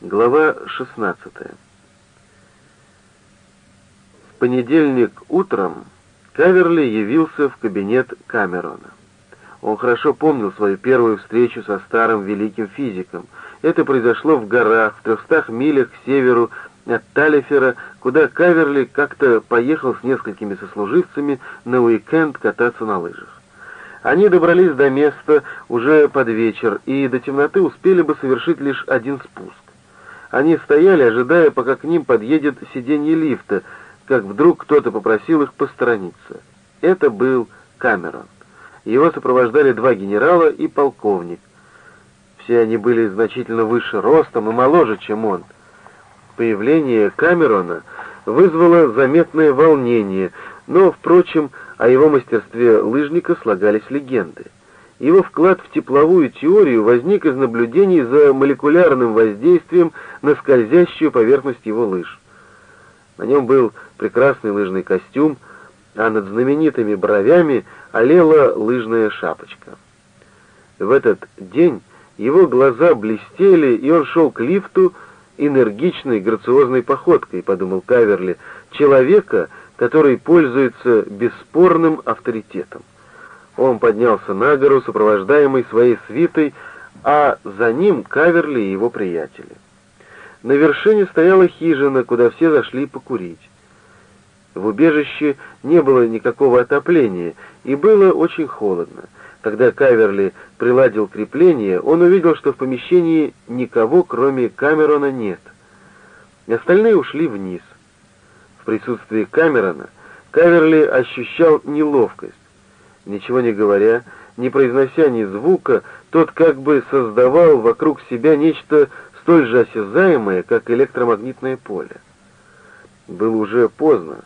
Глава 16. В понедельник утром Каверли явился в кабинет Камерона. Он хорошо помнил свою первую встречу со старым великим физиком. Это произошло в горах, в трехстах милях к северу от Талифера, куда Каверли как-то поехал с несколькими сослуживцами на уикенд кататься на лыжах. Они добрались до места уже под вечер и до темноты успели бы совершить лишь один спуск. Они стояли, ожидая, пока к ним подъедет сиденье лифта, как вдруг кто-то попросил их посторониться. Это был Камерон. Его сопровождали два генерала и полковник. Все они были значительно выше ростом и моложе, чем он. Появление Камерона вызвало заметное волнение, но, впрочем, о его мастерстве лыжника слагались легенды. Его вклад в тепловую теорию возник из наблюдений за молекулярным воздействием на скользящую поверхность его лыж. На нем был прекрасный лыжный костюм, а над знаменитыми бровями олела лыжная шапочка. В этот день его глаза блестели, и он шел к лифту энергичной, грациозной походкой, подумал Каверли, человека, который пользуется бесспорным авторитетом. Он поднялся на гору, сопровождаемый своей свитой, а за ним Каверли и его приятели. На вершине стояла хижина, куда все зашли покурить. В убежище не было никакого отопления, и было очень холодно. Когда Каверли приладил крепление, он увидел, что в помещении никого, кроме Камерона, нет. Остальные ушли вниз. В присутствии Камерона Каверли ощущал неловкость. Ничего не говоря, не произнося ни звука, тот как бы создавал вокруг себя нечто столь же осязаемое, как электромагнитное поле. Было уже поздно.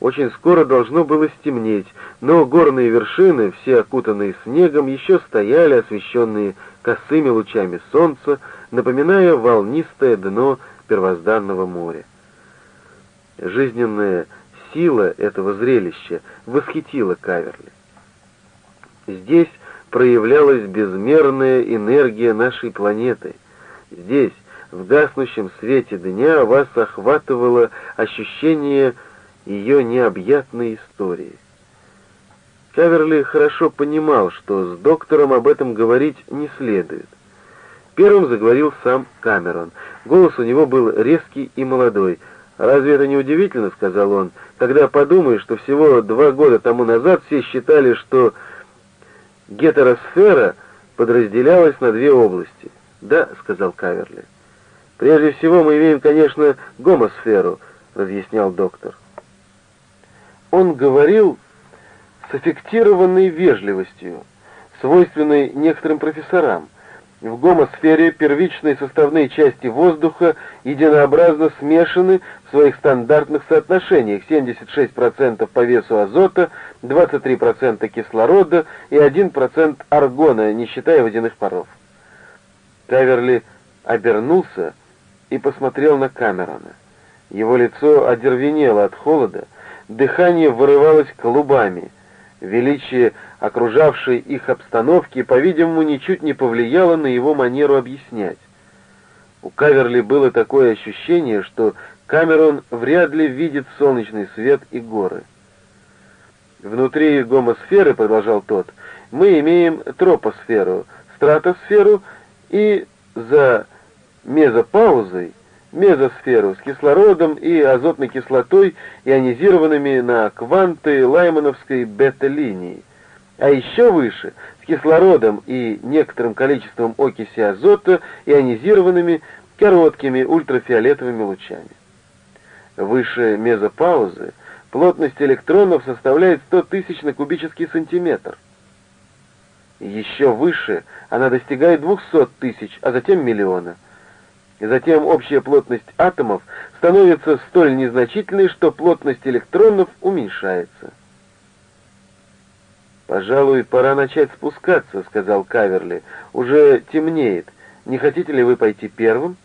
Очень скоро должно было стемнеть, но горные вершины, все окутанные снегом, еще стояли, освещенные косыми лучами солнца, напоминая волнистое дно первозданного моря. Жизненная сила этого зрелища восхитила Каверли. Здесь проявлялась безмерная энергия нашей планеты. Здесь, в гаснущем свете дня, вас охватывало ощущение ее необъятной истории. Каверли хорошо понимал, что с доктором об этом говорить не следует. Первым заговорил сам Камерон. Голос у него был резкий и молодой. «Разве это не удивительно?» — сказал он. «Когда подумаешь, что всего два года тому назад все считали, что Гетеросфера подразделялась на две области. «Да», — сказал Каверли. «Прежде всего мы имеем, конечно, гомосферу», — разъяснял доктор. Он говорил с аффектированной вежливостью, свойственной некоторым профессорам, в гомосфере первичные составные части воздуха единообразно смешаны в своих стандартных соотношениях 76% по весу азота, 23% кислорода и 1% аргона, не считая водяных паров. Каверли обернулся и посмотрел на Камерона. Его лицо одервенело от холода, дыхание вырывалось клубами — Величие окружавшей их обстановки, по-видимому, ничуть не повлияло на его манеру объяснять. У Каверли было такое ощущение, что Камерон вряд ли видит солнечный свет и горы. Внутри гомосферы, продолжал тот, мы имеем тропосферу, стратосферу и за мезопаузой мезосферу с кислородом и азотной кислотой, ионизированными на кванты лаймановской бета-линии. А еще выше, с кислородом и некоторым количеством окиси азота, ионизированными короткими ультрафиолетовыми лучами. Выше мезопаузы плотность электронов составляет 100 тысяч на кубический сантиметр. Еще выше она достигает 200 тысяч, а затем миллиона – и затем общая плотность атомов становится столь незначительной, что плотность электронов уменьшается. «Пожалуй, пора начать спускаться», — сказал Каверли. «Уже темнеет. Не хотите ли вы пойти первым?»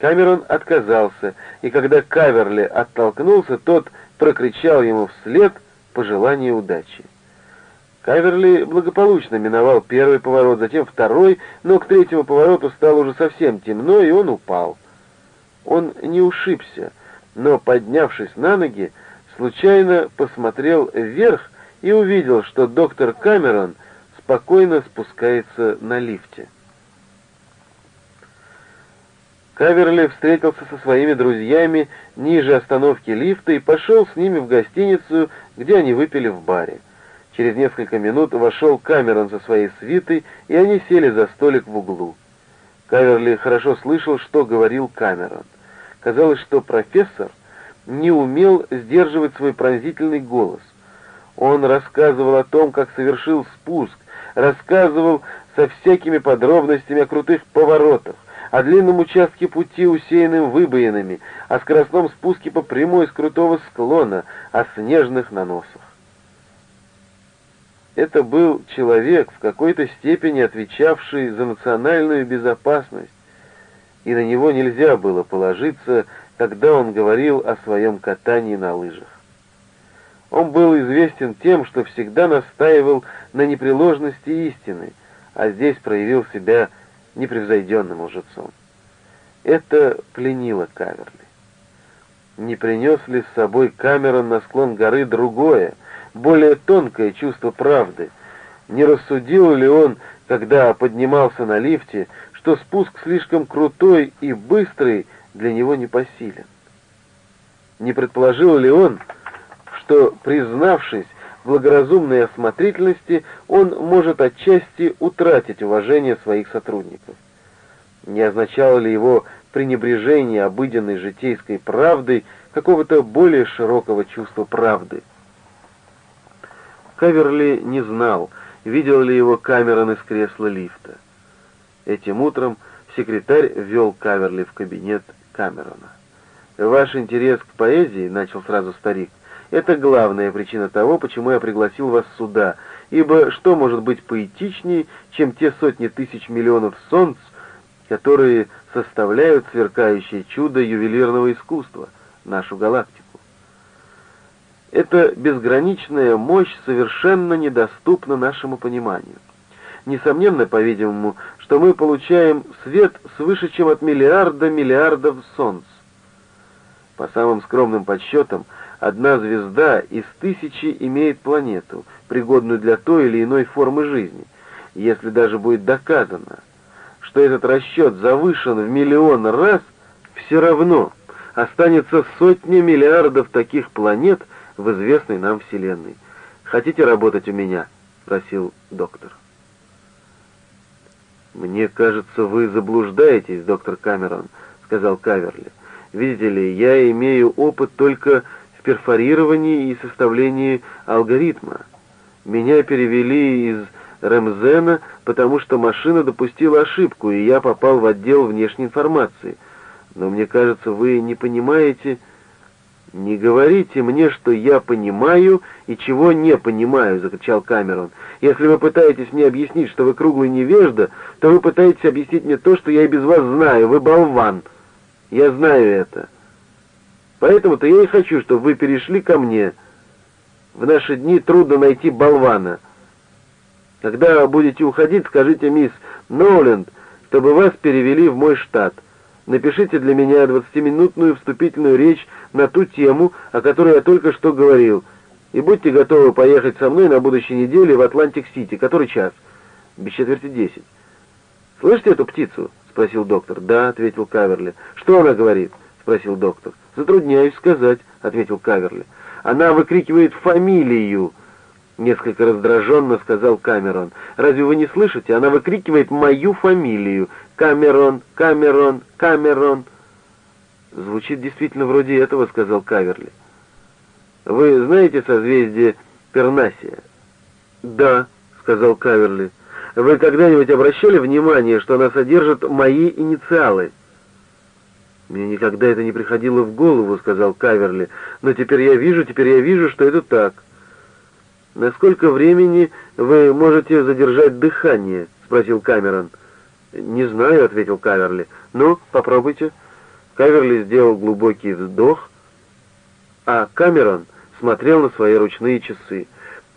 Камерон отказался, и когда Каверли оттолкнулся, тот прокричал ему вслед пожелание удачи. Каверли благополучно миновал первый поворот, затем второй, но к третьему повороту стало уже совсем темно, и он упал. Он не ушибся, но, поднявшись на ноги, случайно посмотрел вверх и увидел, что доктор Камерон спокойно спускается на лифте. Каверли встретился со своими друзьями ниже остановки лифта и пошел с ними в гостиницу, где они выпили в баре. Через несколько минут вошел Камерон со своей свитой, и они сели за столик в углу. Каверли хорошо слышал, что говорил Камерон. Казалось, что профессор не умел сдерживать свой пронзительный голос. Он рассказывал о том, как совершил спуск, рассказывал со всякими подробностями о крутых поворотах, о длинном участке пути, усеянным выбоинами, о скоростном спуске по прямой с крутого склона, о снежных наносах. Это был человек, в какой-то степени отвечавший за национальную безопасность, и на него нельзя было положиться, когда он говорил о своем катании на лыжах. Он был известен тем, что всегда настаивал на непреложности истины, а здесь проявил себя непревзойденным лжецом. Это пленило Каверли. Не принес ли с собой Камерон на склон горы другое, более тонкое чувство правды? Не рассудил ли он, когда поднимался на лифте, что спуск слишком крутой и быстрый для него непосилен? Не предположил ли он, что, признавшись в благоразумной осмотрительности, он может отчасти утратить уважение своих сотрудников. Не означало ли его пренебрежение обыденной житейской правдой какого-то более широкого чувства правды? Каверли не знал, видел ли его Камерон из кресла лифта. Этим утром секретарь ввел Каверли в кабинет Камерона. «Ваш интерес к поэзии», — начал сразу старик, — это главная причина того, почему я пригласил вас сюда, ибо что может быть поэтичнее, чем те сотни тысяч миллионов солнц, которые составляют сверкающее чудо ювелирного искусства, нашу галактику. Эта безграничная мощь совершенно недоступна нашему пониманию. Несомненно, по-видимому, что мы получаем свет свыше, чем от миллиарда миллиардов солнц. По самым скромным подсчетам, Одна звезда из тысячи имеет планету, пригодную для той или иной формы жизни. Если даже будет доказано, что этот расчет завышен в миллион раз, все равно останется сотни миллиардов таких планет в известной нам Вселенной. «Хотите работать у меня?» — спросил доктор. «Мне кажется, вы заблуждаетесь, доктор Камерон», — сказал Каверли. «Видите ли, я имею опыт только перфорировании и составлении алгоритма. Меня перевели из Ремзена, потому что машина допустила ошибку, и я попал в отдел внешней информации. Но мне кажется, вы не понимаете... «Не говорите мне, что я понимаю и чего не понимаю», — закричал Камерон. «Если вы пытаетесь мне объяснить, что вы круглый невежда, то вы пытаетесь объяснить мне то, что я и без вас знаю. Вы болван. Я знаю это. Поэтому-то я и хочу, чтобы вы перешли ко мне. В наши дни трудно найти болвана. Когда будете уходить, скажите мисс Ноуленд, чтобы вас перевели в мой штат. Напишите для меня двадцатиминутную вступительную речь на ту тему, о которой я только что говорил, и будьте готовы поехать со мной на будущей неделе в Атлантик-Сити. Который час? Без четверти десять. «Слышите эту птицу?» — спросил доктор. «Да», — ответил Каверли. «Что она говорит?» — спросил доктор. «Затрудняюсь сказать», — ответил Каверли. «Она выкрикивает фамилию», — несколько раздраженно сказал Камерон. «Разве вы не слышите? Она выкрикивает мою фамилию. Камерон, Камерон, Камерон». «Звучит действительно вроде этого», — сказал Каверли. «Вы знаете созвездие Пернасия?» «Да», — сказал Каверли. «Вы когда-нибудь обращали внимание, что она содержит мои инициалы?» «Мне никогда это не приходило в голову», — сказал Каверли. «Но теперь я вижу, теперь я вижу, что это так». «На сколько времени вы можете задержать дыхание?» — спросил Камерон. «Не знаю», — ответил Каверли. «Ну, попробуйте». Каверли сделал глубокий вздох, а Камерон смотрел на свои ручные часы.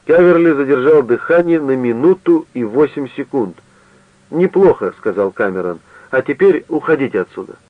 Каверли задержал дыхание на минуту и восемь секунд. «Неплохо», — сказал Камерон. «А теперь уходите отсюда».